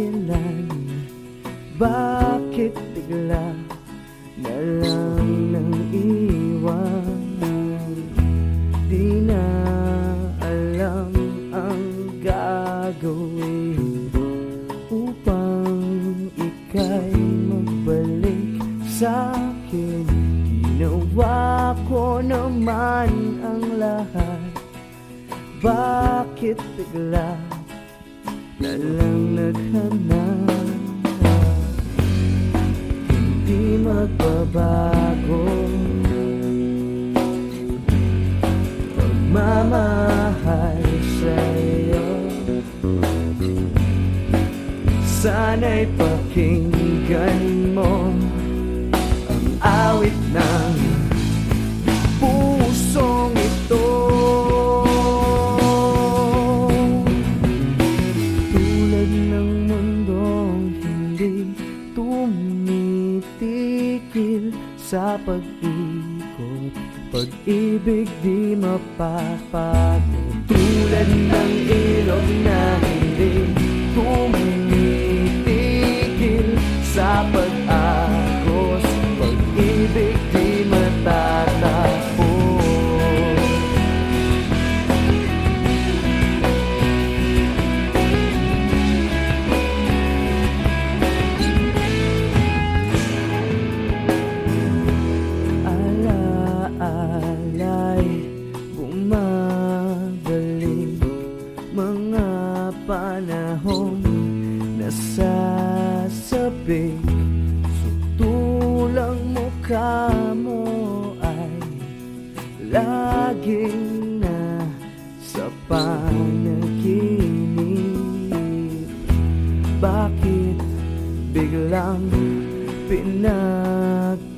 dahilan Bakit bigla na lang nang iwan Di na alam ang gagawin Upang ika'y magbalik sa akin. Ginawa ko naman ang lahat. Bakit bigla na lang naghanap Hindi magbabago. Pagmamahal sa'yo. Sana'y pakinggan mo sa pag-ikot. Pag-ibig di mapapagod. Tulad ng ilog na mo ay Laging na sa panaginip. Bakit biglang pinagpalit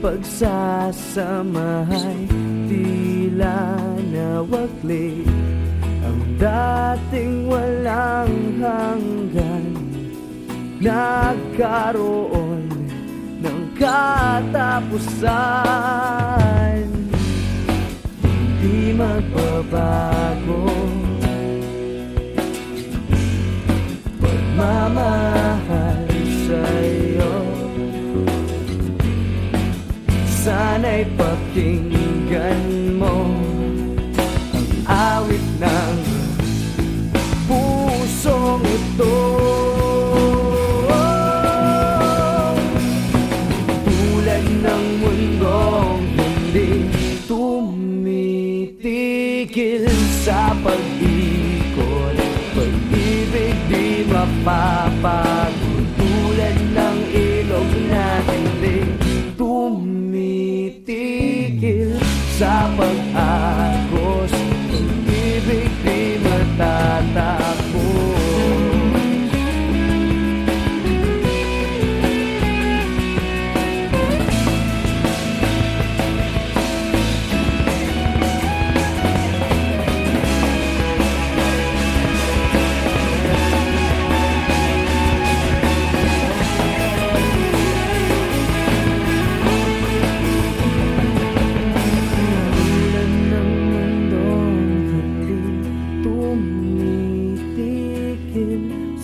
Pagsasamahay? Tila nawaglit Ang dating walang hanggan. Nagkaroon katapusan Di magbabago. Pagmamahal sa'yo Sana'y pakinggan mo. Ang awit ng tumitigil sa pag-ikot. Pag-ibig di mapapagod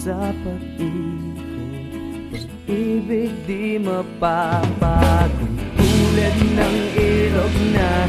sa pag-ibig Pag-ibig di mapapagod. Tulad ng ilog na